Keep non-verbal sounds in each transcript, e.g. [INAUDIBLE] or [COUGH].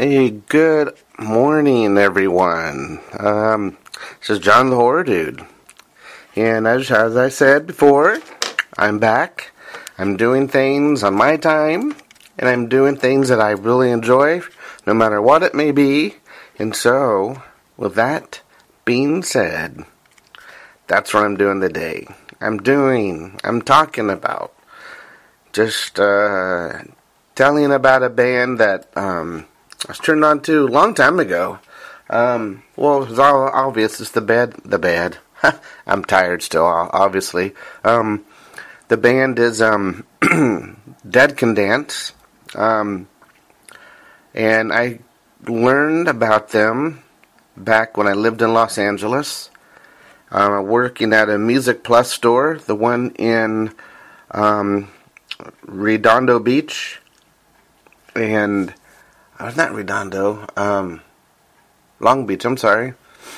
Hey, good morning, everyone. Um, this is John the Horror Dude. And as, as I said before, I'm back. I'm doing things on my time, and I'm doing things that I really enjoy, no matter what it may be. And so, with that being said, that's what I'm doing today. I'm doing, I'm talking about, just uh, telling about a band that um, I was turned on to a long time ago. Um, well, it's all obvious. It's the bad, the bad. [LAUGHS] I'm tired still, obviously. Um, the band is um, [CLEARS THROAT] Dead Can Dance, um, and I learned about them back when I lived in Los Angeles, uh, working at a Music Plus store, the one in um, Redondo Beach, and uh, not Redondo, um, Long Beach. I'm sorry,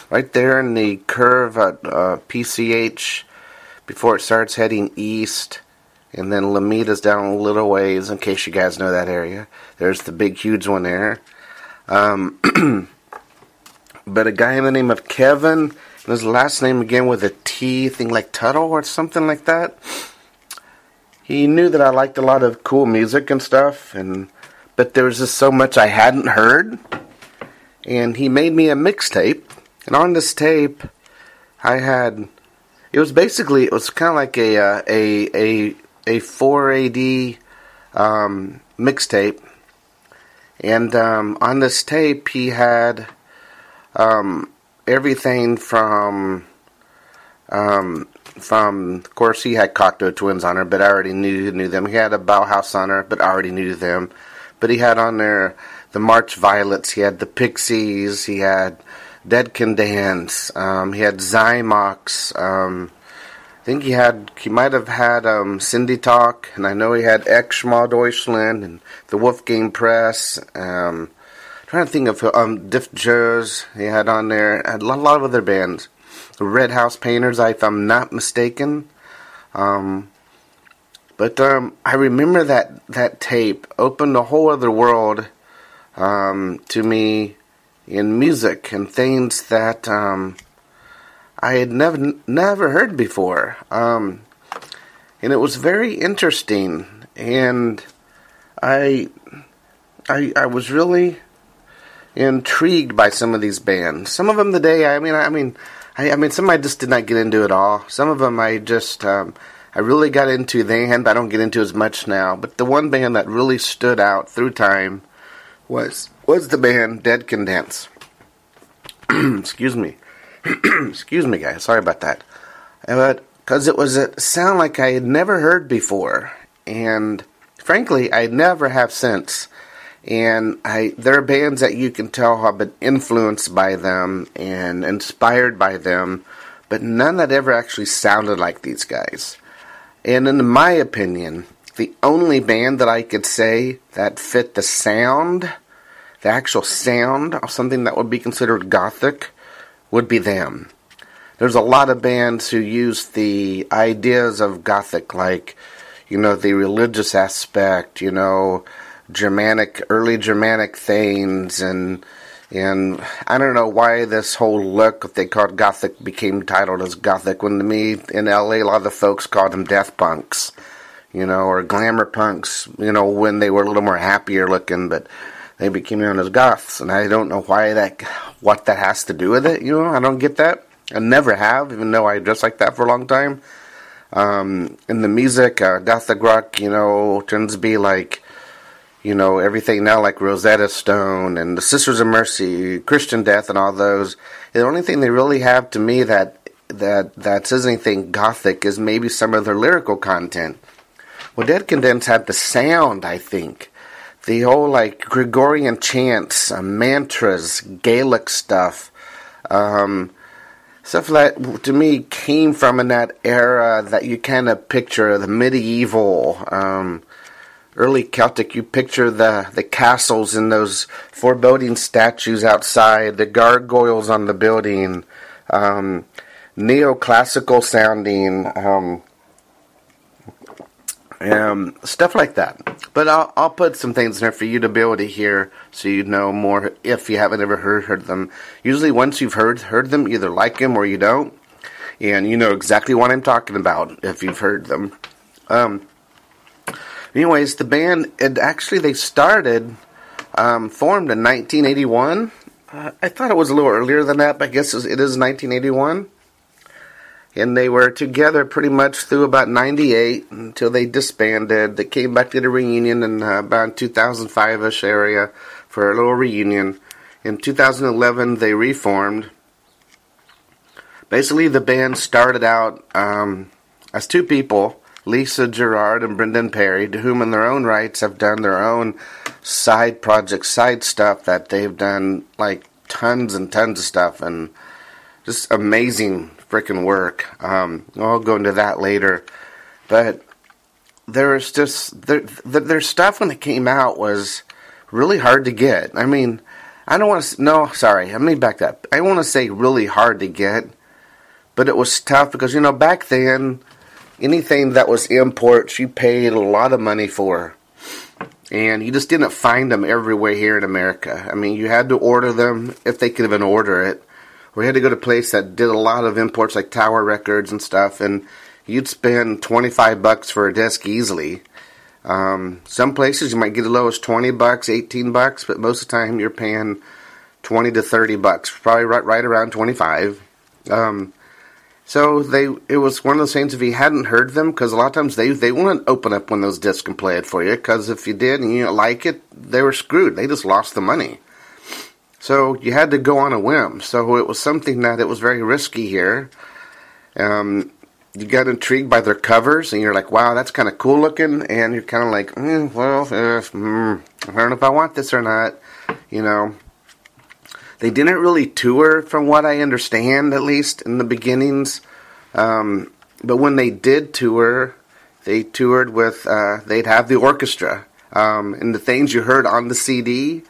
right there in the curve at uh, PCH before it starts heading east. And then Lamida's down a little ways, in case you guys know that area. There's the big, huge one there. Um, [CLEARS THROAT] but a guy in the name of Kevin, his last name again with a T, thing like Tuttle or something like that. He knew that I liked a lot of cool music and stuff, and but there was just so much I hadn't heard. And he made me a mixtape, and on this tape, I had. It was basically it was kind of like a uh, a a a 4AD um, mixtape, and um, on this tape he had um, everything from um, from of course he had Cocteau Twins on her, but I already knew knew them. He had a Bauhaus on her, but I already knew them. But he had on there the March Violets. He had the Pixies. He had Dead Can Dance. Um, he had Xymox. Um, I think he had he might have had um, Cindy Talk, and I know he had Xmal Deutschland and the Wolfgang Press. Um, trying to think of um, Diff Jers he had on there. A lot, a lot of other bands. Red House Painters, if I'm not mistaken. Um, but um, I remember that that tape opened a whole other world um, to me in music and things that um, I had never never heard before. Um, and it was very interesting, and I I I was really intrigued by some of these bands. Some of them the day I mean I mean I, I mean some I just did not get into at all. Some of them I just um, I really got into then, but I don't get into as much now. But the one band that really stood out through time was was the band Dead Can Dance. [CLEARS THROAT] Excuse me. [CLEARS THROAT] Excuse me, guys. Sorry about that. But because it was a sound like I had never heard before, and frankly, I never have since. And I, there are bands that you can tell have been influenced by them and inspired by them, but none that ever actually sounded like these guys. And in my opinion, the only band that I could say that fit the sound, the actual sound of something that would be considered gothic, would be them. There's a lot of bands who use the ideas of gothic, like, you know, the religious aspect, you know, Germanic, early Germanic things, and and I don't know why this whole look they called Gothic became titled as Gothic when to me in LA a lot of the folks called them death punks, you know, or glamour punks, you know, when they were a little more happier looking, but they became known as goths, and I don't know why that, what that has to do with it. You know, I don't get that. I never have, even though I dressed like that for a long time. Um, in the music, uh, gothic rock, you know, tends to be like you know, everything now like Rosetta Stone and the Sisters of Mercy, Christian Death, and all those. The only thing they really have to me that that that says anything gothic is maybe some of their lyrical content. Well, Dead Dance had the sound, I think. The whole like Gregorian chants, uh, mantras, Gaelic stuff, um, stuff that to me came from in that era that you kind of picture the medieval. Um, early Celtic, you picture the, the castles and those foreboding statues outside, the gargoyles on the building, um, neoclassical sounding, um, um, stuff like that. But I'll, I'll put some things in there for you to be able to hear, so you know more if you haven't ever heard heard them. Usually, once you've heard heard them, either like them or you don't, and you know exactly what I'm talking about if you've heard them. Um, anyways, the band it actually they started um, formed in 1981. Uh, I thought it was a little earlier than that, but I guess it is 1981 and they were together pretty much through about 98 until they disbanded. They came back to the reunion in uh, about 2005-ish area for a little reunion. In 2011, they reformed. Basically, the band started out um, as two people, Lisa Gerrard and Brendan Perry, to whom in their own rights have done their own side projects, side stuff that they've done like tons and tons of stuff and just amazing freaking work. Um, I'll go into that later, but there was just their stuff when it came out was really hard to get. I mean, I don't want to. No, sorry, let me back up. I want to say really hard to get, but it was tough because you know back then, anything that was imports you paid a lot of money for, and you just didn't find them everywhere here in America. I mean, you had to order them if they could even order it we had to go to a place that did a lot of imports like Tower Records and stuff, and you'd spend 25 bucks for a disc easily. Um, some places you might get as low as 20 bucks, 18 bucks, but most of the time you're paying 20 to 30 bucks, probably right, right around 25. Um, so they, it was one of those things if you hadn't heard them, because a lot of times they, they wouldn't open up when those discs and play it for you, because if you did and you didn't like it, they were screwed. They just lost the money. So you had to go on a whim. So it was something that it was very risky here. Um, you got intrigued by their covers, and you're like, "Wow, that's kind of cool looking," and you're kind of like, mm, "Well, mm, I don't know if I want this or not." You know, they didn't really tour, from what I understand, at least in the beginnings. Um, but when they did tour, they toured with. Uh, they'd have the orchestra, um, and the things you heard on the CD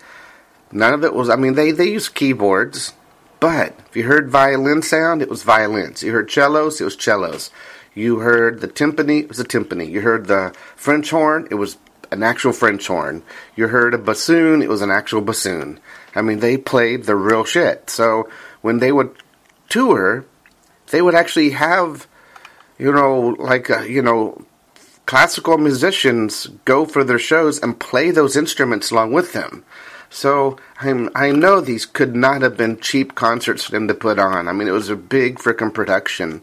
None of it was. I mean, they they used keyboards, but if you heard violin sound, it was violins. You heard cellos, it was cellos. You heard the timpani, it was a timpani. You heard the French horn, it was an actual French horn. You heard a bassoon, it was an actual bassoon. I mean, they played the real shit. So when they would tour, they would actually have, you know, like, uh, you know, classical musicians go for their shows and play those instruments along with them. So I'm, I know these could not have been cheap concerts for them to put on. I mean, it was a big freaking production,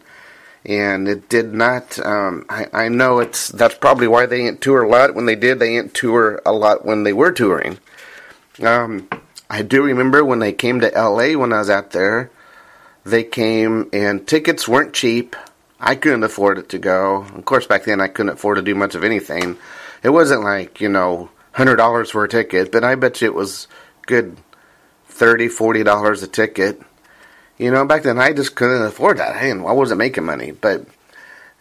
and it did not. Um, I, I know it's that's probably why they didn't tour a lot when they did. They didn't tour a lot when they were touring. Um, I do remember when they came to L.A. when I was out there. They came and tickets weren't cheap. I couldn't afford it to go. Of course, back then I couldn't afford to do much of anything. It wasn't like you know hundred dollars for a ticket, but I bet you it was good thirty, forty dollars a ticket. You know, back then I just couldn't afford that. I, I wasn't making money, but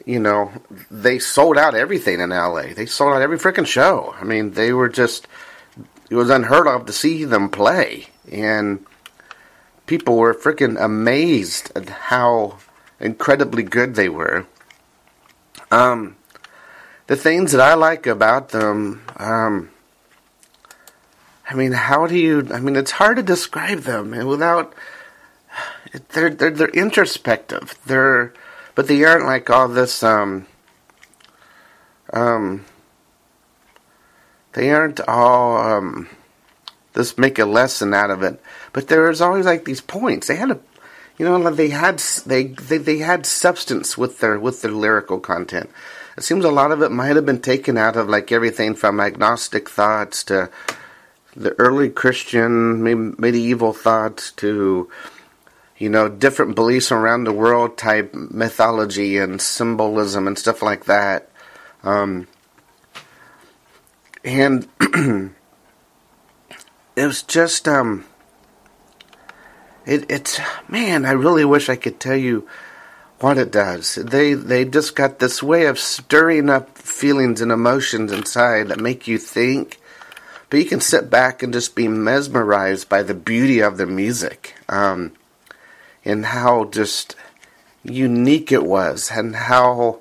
you know, they sold out everything in LA. They sold out every freaking show. I mean, they were just it was unheard of to see them play, and people were freaking amazed at how incredibly good they were. Um, the things that I like about them, um, I mean, how do you? I mean, it's hard to describe them without. They're they're they're introspective. They're, but they aren't like all this. Um. Um. They aren't all. Um. Just make a lesson out of it, but there's always like these points. They had a, you know, they had they they they had substance with their with their lyrical content. It seems a lot of it might have been taken out of like everything from agnostic thoughts to the early Christian medieval thoughts to you know different beliefs around the world type mythology and symbolism and stuff like that um, and [CLEARS THROAT] it was just um, it, it's man I really wish I could tell you what it does. They they just got this way of stirring up feelings and emotions inside that make you think. But you can sit back and just be mesmerized by the beauty of the music um, and how just unique it was and how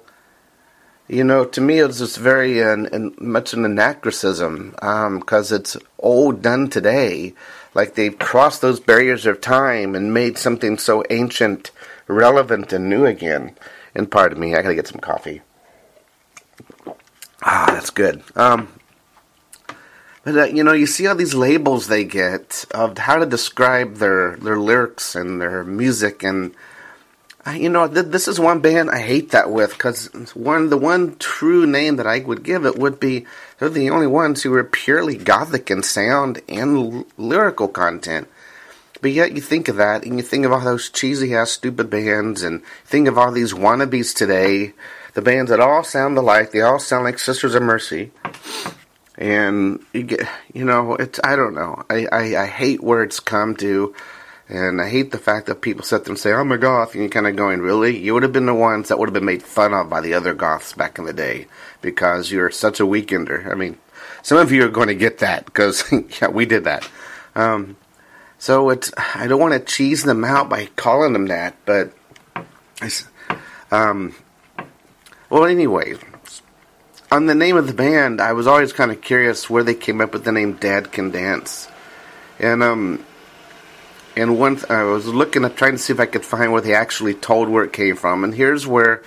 you know, to me, it's just very uh, much an anachronism because um, it's all done today. Like they've crossed those barriers of time and made something so ancient relevant and new again. And pardon me, I gotta get some coffee. Ah, that's good. Um, but uh, you know, you see all these labels they get of how to describe their their lyrics and their music, and uh, you know, th- this is one band I hate that with because one the one true name that I would give it would be they're the only ones who are purely gothic in sound and l- lyrical content. But yet you think of that and you think of all those cheesy ass stupid bands and think of all these wannabes today, the bands that all sound alike, they all sound like Sisters of Mercy. And you get, you know, it's I don't know. I, I, I hate where it's come to, and I hate the fact that people sit there and say, "I'm a goth," and you're kind of going, "Really? You would have been the ones that would have been made fun of by the other goths back in the day because you're such a weekender." I mean, some of you are going to get that because [LAUGHS] yeah, we did that. Um, so it's I don't want to cheese them out by calling them that, but um, well, anyway, on the name of the band, I was always kind of curious where they came up with the name Dead Can Dance, and um, and one I was looking at trying to see if I could find where they actually told where it came from, and here's where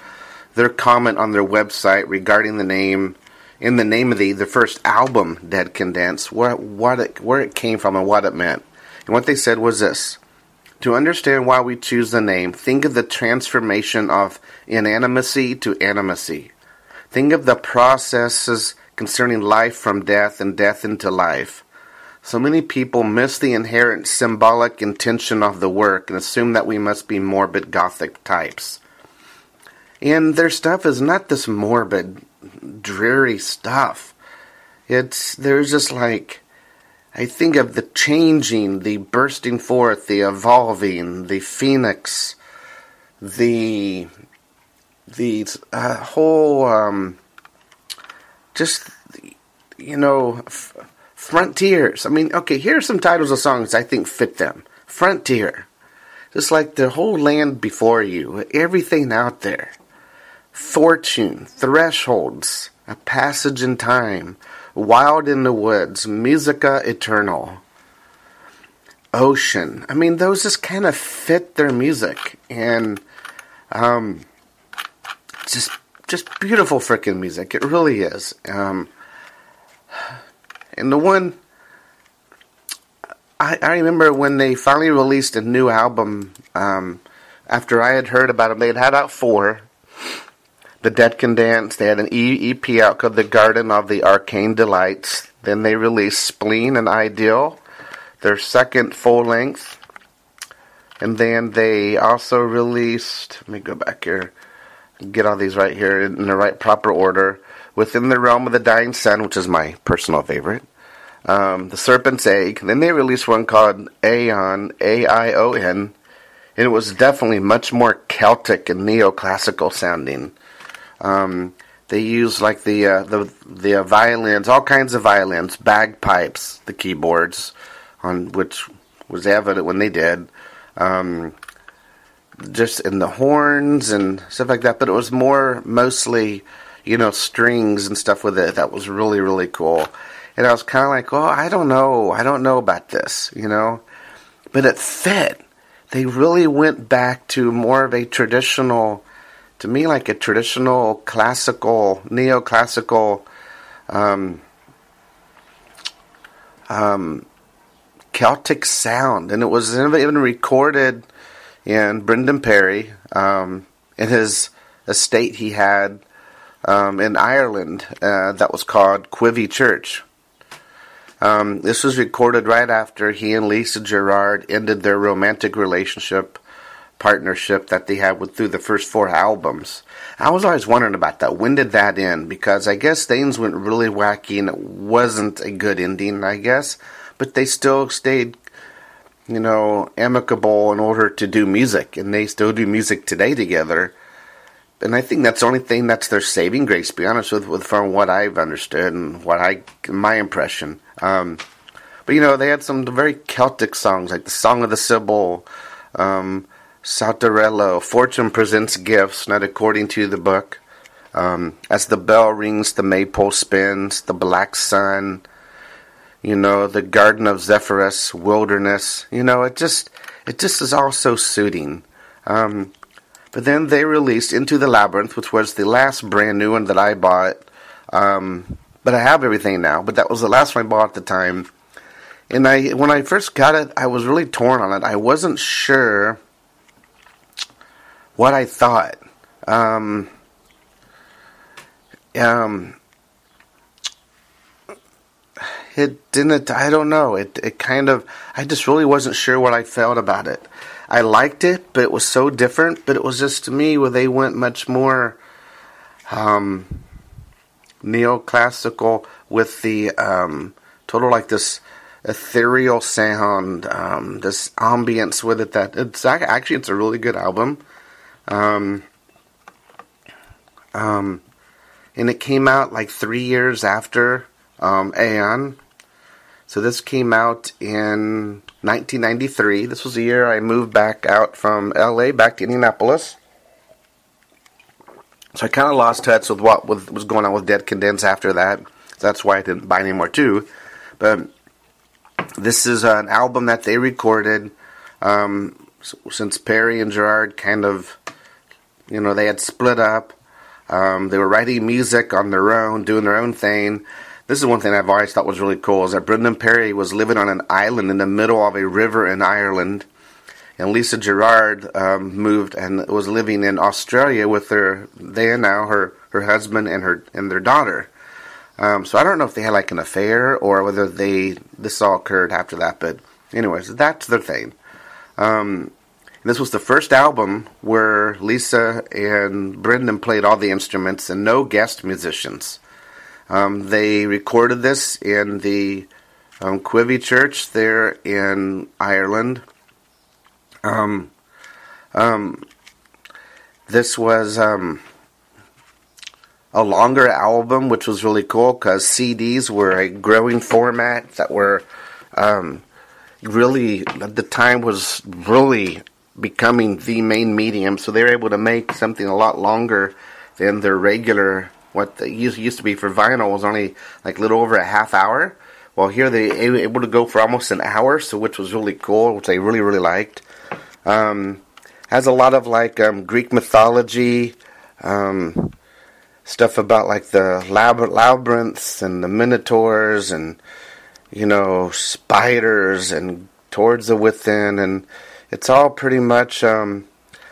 their comment on their website regarding the name in the name of the the first album Dead Can Dance, what what it, where it came from and what it meant. And what they said was this To understand why we choose the name, think of the transformation of inanimacy to animacy. Think of the processes concerning life from death and death into life. So many people miss the inherent symbolic intention of the work and assume that we must be morbid Gothic types. And their stuff is not this morbid, dreary stuff. It's, there's just like, I think of the changing, the bursting forth, the evolving, the phoenix, the the uh, whole um, just you know f- frontiers. I mean, okay, here are some titles of songs I think fit them. Frontier, just like the whole land before you, everything out there. Fortune, thresholds, a passage in time, Wild in the Woods, Musica Eternal, Ocean. I mean, those just kind of fit their music, and um, just just beautiful freaking music. It really is. Um, and the one I, I remember when they finally released a new album. Um, after I had heard about them, they had had out four the Dead Can Dance. They had an EP out called The Garden of the Arcane Delights. Then they released Spleen and Ideal, their second full length. And then they also released, let me go back here, get all these right here in the right proper order. Within the Realm of the Dying Sun, which is my personal favorite. Um, the Serpent's Egg. Then they released one called Aion, A I O N. And it was definitely much more Celtic and neoclassical sounding. Um, they used like the uh, the the uh, violins, all kinds of violins, bagpipes, the keyboards, on which was evident when they did. Um, just in the horns and stuff like that, but it was more mostly, you know, strings and stuff with it. That was really really cool. And I was kind of like, oh, I don't know, I don't know about this, you know, but it fit. They really went back to more of a traditional to me like a traditional classical, neoclassical um, um, Celtic sound, and it was even recorded in Brendan Perry um, in his estate he had um, in Ireland uh, that was called Quivvy Church. Um, this was recorded right after he and Lisa Gerrard ended their romantic relationship partnership that they had with through the first four albums. I was always wondering about that. When did that end? Because I guess things went really wacky and it wasn't a good ending, I guess. But they still stayed, you know, amicable in order to do music, and they still do music today together. And I think that's the only thing that's their saving grace. To be honest with, with from what I've understood and what I my impression. Um, but you know, they had some very Celtic songs like the Song of the Sibyl. Um, Saltarello, Fortune presents gifts, not according to the book. Um, as the bell rings, the maypole spins, the black sun, you know, the Garden of Zephyrus, wilderness, you know, it just, it just is all so suiting. Um, but then they released Into the Labyrinth, which was the last brand new one that I bought. Um, but I have everything now. But that was the last one I bought at the time. And I, when I first got it, I was really torn on it. I wasn't sure what I thought. Um, um, it didn't. I don't know. It it kind of. I just really wasn't sure what I felt about it. I liked it, but it was so different. But it was just to me where they went much more um, neoclassical with the um, total like this ethereal sound, um, this ambience with it. That it's actually it's a really good album. Um, um, and it came out like three years after um, Aion. So this came out in 1993. This was the year I moved back out from LA back to Indianapolis. So I kind of lost touch with what was going on with Dead Can Dance after that. That's why I didn't buy any more too. But this is an album that they recorded um, since Perry and Gerrard kind of, you know, they had split up. Um, they were writing music on their own, doing their own thing. This is one thing I've always thought was really cool is that Brendan Perry was living on an island in the middle of a river in Ireland, and Lisa Gerrard um, moved and was living in Australia with her they now her her husband and her and their daughter. Um, so I don't know if they had like an affair or whether they this all occurred after that, but anyways, that's their thing. Um, this was the first album where Lisa and Brendan played all the instruments and no guest musicians. Um, they recorded this in the um, Quivvy Church there in Ireland. Um, um, this was um, a longer album, which was really cool because CDs were a growing format that were um, really, at the time, was really becoming the main medium. So they were able to make something a lot longer than their regular what used, used to be for vinyl was only like a little over a half hour. Well, here they were able to go for almost an hour, so which was really cool, which I really really liked. Um, has a lot of like um, Greek mythology, um, stuff about like the lab- labyrinths and the minotaurs and you know spiders and towards the within, and it's all pretty much um,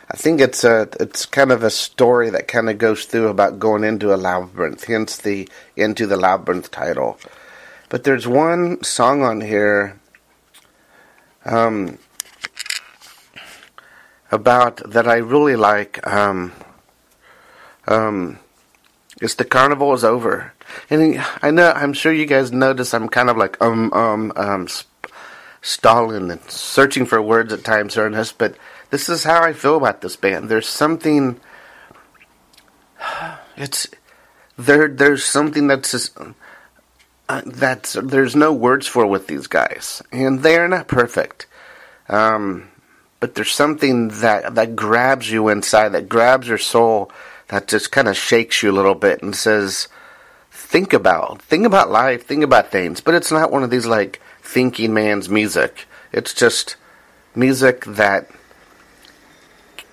I think it's a it's kind of a story that kind of goes through about going into a labyrinth, hence the into the labyrinth title. But there's one song on here um, about that I really like. Um, um, it's the carnival is over, and I know I'm sure you guys notice I'm kind of like um um um stalling and searching for words at times, Ernest, but this is how I feel about this band. There's something. [SIGHS] It's there. There's something that's just, uh, that's there's no words for with these guys, and they are not perfect. Um, but there's something that that grabs you inside, that grabs your soul, that just kind of shakes you a little bit and says, "Think about, think about life, think about things." But it's not one of these like thinking man's music. It's just music that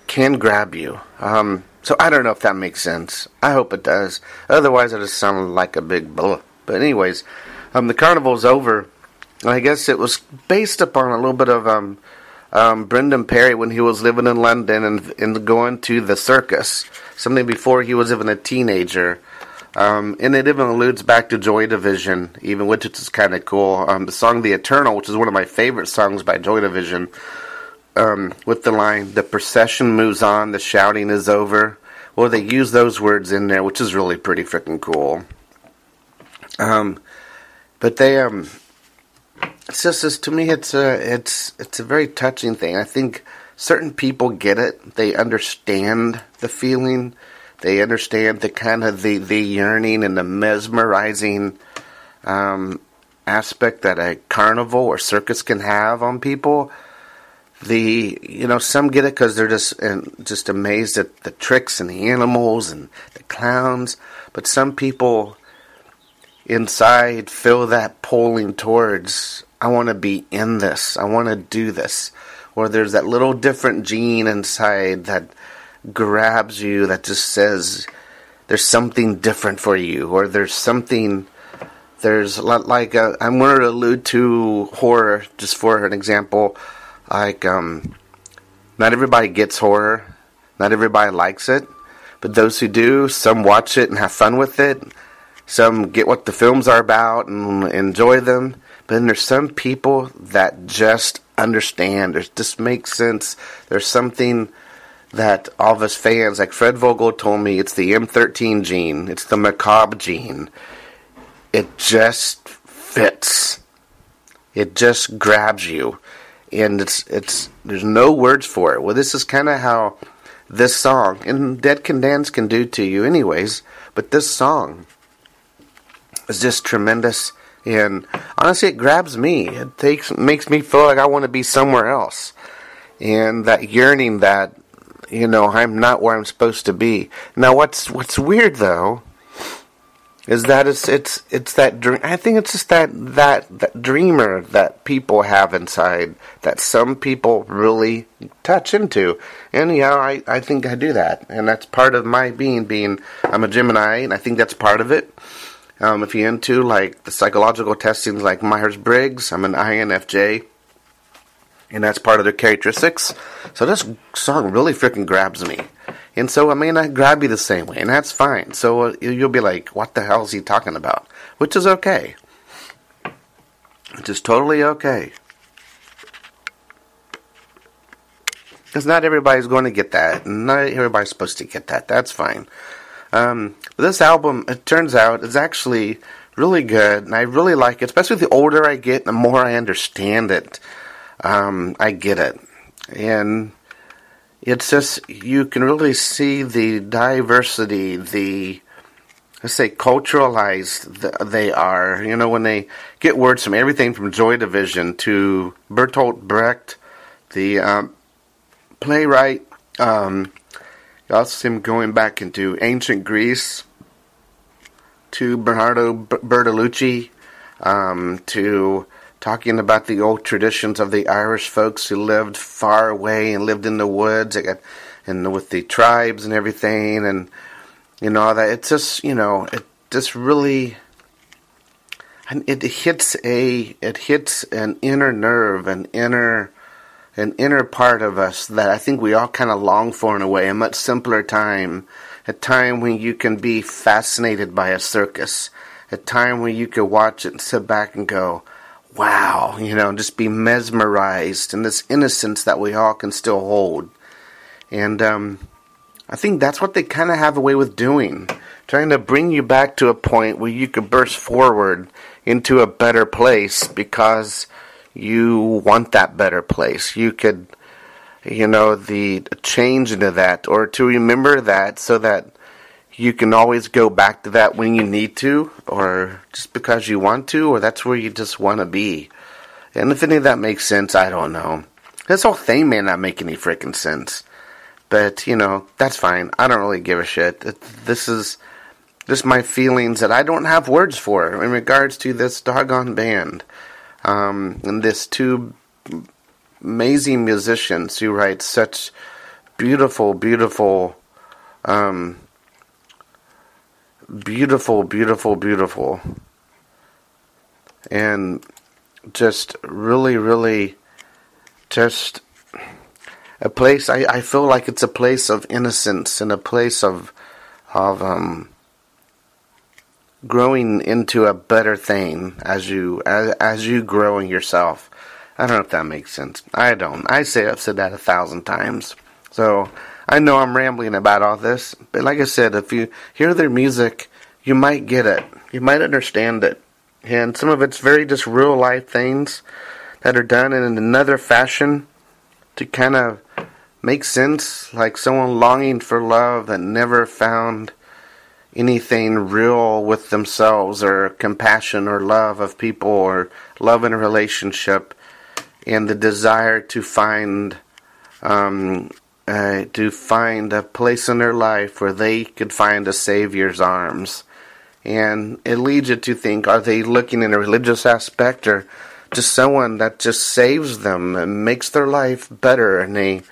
can grab you. Um, so I don't know if that makes sense. I hope it does. Otherwise, it just sound like a big blah. But anyways, um, the carnival's over. I guess it was based upon a little bit of um, um, Brendan Perry when he was living in London and, and going to the circus. Something before he was even a teenager. Um, and it even alludes back to Joy Division, even which is kind of cool. Um, the song "The Eternal," which is one of my favorite songs by Joy Division, um, with the line, the procession moves on, the shouting is over. Well, they use those words in there, which is really pretty freaking cool. Um, but they, um, it's just, it's, to me, it's a, it's, it's a very touching thing. I think certain people get it. They understand the feeling. They understand the kind of the, the yearning and the mesmerizing, um, aspect that a carnival or circus can have on people the you know some get it because they're just and just amazed at the tricks and the animals and the clowns, but some people inside feel that pulling towards I want to be in this. I want to do this. Or there's that little different gene inside that grabs you that just says there's something different for you or there's something there's like uh, I'm going to allude to horror just for an example like um not everybody gets horror. Not everybody likes it. But those who do some watch it and have fun with it. Some get what the films are about and enjoy them. But then there's some people that just understand. It just makes sense. There's something that all of us fans, like Fred Vogel told me, it's the M13 gene, it's the macabre gene. It just fits. It just grabs you, and it's it's there's no words for it. Well, this is kind of how this song and Dead Can Dance can do to you, anyways. But this song is just tremendous, and honestly, it grabs me. It takes makes me feel like I want to be somewhere else, and that yearning that you know, I'm not where I'm supposed to be. Now, what's what's weird though is that it's it's it's that dream. I think it's just that that that dreamer that people have inside that some people really touch into, and yeah, I I think I do that, and that's part of my being. Being I'm a Gemini, and I think that's part of it. Um, if you're into like the psychological testings, like Myers Briggs, I'm an INFJ and that's part of their characteristics. So this song really freaking grabs me. And so it may not grab you the same way, and that's fine. So uh, you'll be like, what the hell is he talking about? Which is okay. Which is totally okay. Because not everybody's going to get that. Not everybody's supposed to get that. That's fine. Um, this album, it turns out, is actually really good, and I really like it. Especially the older I get, the more I understand it um, I get it. And it's just, you can really see the diversity, the, let's say, culturalized they are. You know, when they get words from everything from Joy Division to Bertolt Brecht, the um, playwright, um, you also see him going back into ancient Greece to Bernardo Bertolucci, um, to talking about the old traditions of the Irish folks who lived far away and lived in the woods and with the tribes and everything and you know that. It's just you know it just really and it hits a it hits an inner nerve an inner an inner part of us that I think we all kind of long for in a way a much simpler time a time when you can be fascinated by a circus a time when you can watch it and sit back and go wow, you know, just be mesmerized in this innocence that we all can still hold. And um, I think that's what they kind of have a way with doing, trying to bring you back to a point where you could burst forward into a better place because you want that better place. You could, you know, the change into that or to remember that so that you can always go back to that when you need to, or just because you want to, or that's where you just want to be. And if any of that makes sense, I don't know. This whole thing may not make any freaking sense. But, you know, that's fine. I don't really give a shit. This is just my feelings that I don't have words for in regards to this doggone band. Um, and this two amazing musicians who write such beautiful, beautiful um, beautiful, beautiful, beautiful. And just really, really just a place I, I feel like it's a place of innocence and a place of of um growing into a better thing as you as, as you growing yourself. I don't know if that makes sense. I don't. I say I've said that a thousand times. So I know I'm rambling about all this, but like I said, if you hear their music, you might get it. You might understand it. And some of it's very just real life things that are done in another fashion to kind of make sense, like someone longing for love that never found anything real with themselves or compassion or love of people or love in a relationship and the desire to find um, uh, to find a place in their life where they could find a Savior's arms. And it leads you to think are they looking in a religious aspect or just someone that just saves them and makes their life better and they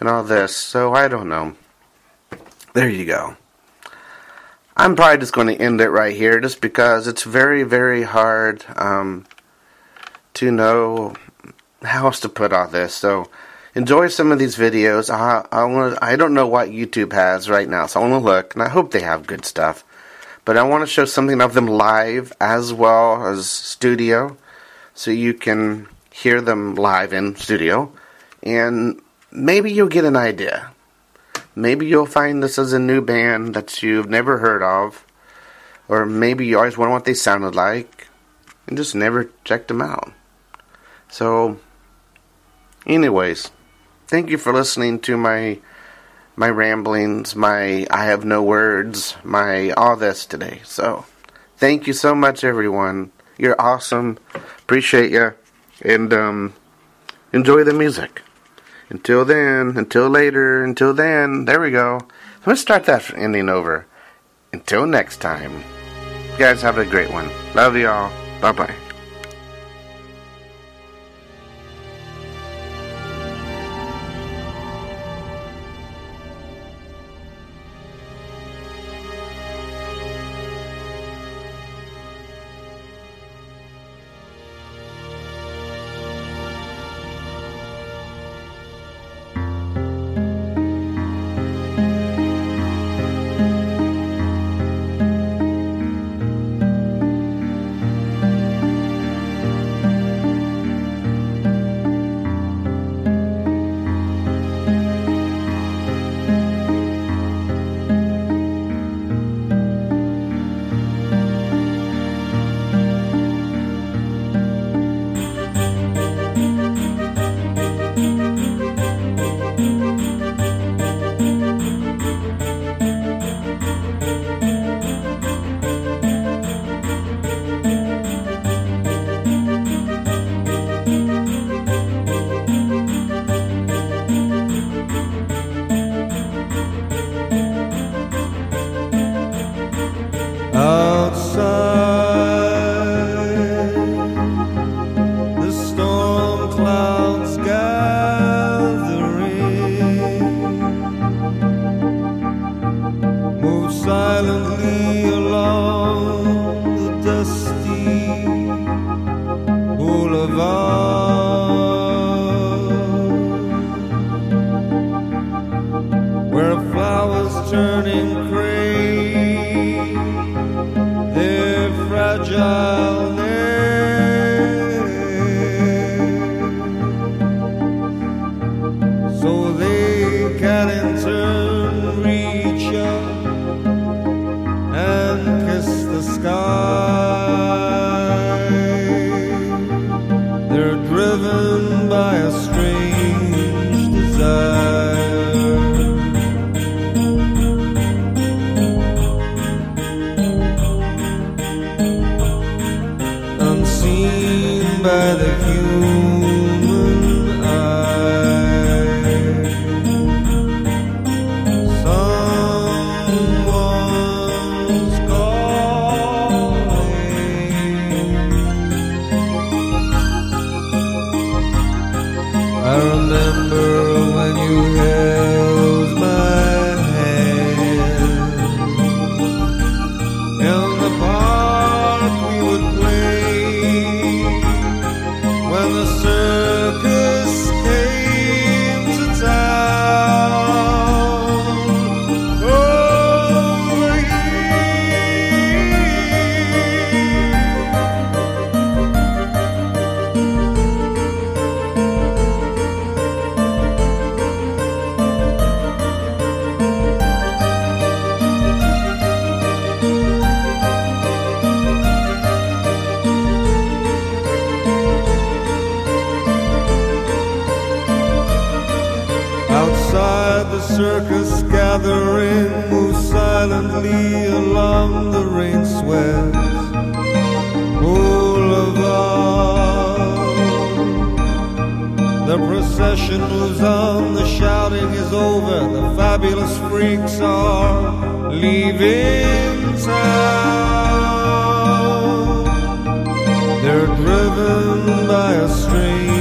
and all this. So I don't know. There you go. I'm probably just going to end it right here just because it's very, very hard um, to know how else to put all this. So enjoy some of these videos. I I, wanna, I don't know what YouTube has right now, so I want to look, and I hope they have good stuff. But I want to show something of them live as well as studio, so you can hear them live in studio, and maybe you'll get an idea. Maybe you'll find this as a new band that you've never heard of, or maybe you always wonder what they sounded like, and just never checked them out. So, anyways thank you for listening to my my ramblings, my I have no words, my all this today. So, thank you so much, everyone. You're awesome. Appreciate you, and um, enjoy the music. Until then, until later, until then. There we go. Let's start that ending over. Until next time. You guys have a great one. Love y'all. Bye bye. silently gathering moves silently along the rain swept boulevard. The procession moves on, the shouting is over, the fabulous freaks are leaving town. They're driven by a string.